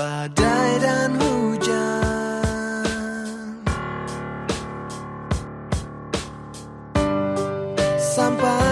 badai dan hujan. Sampai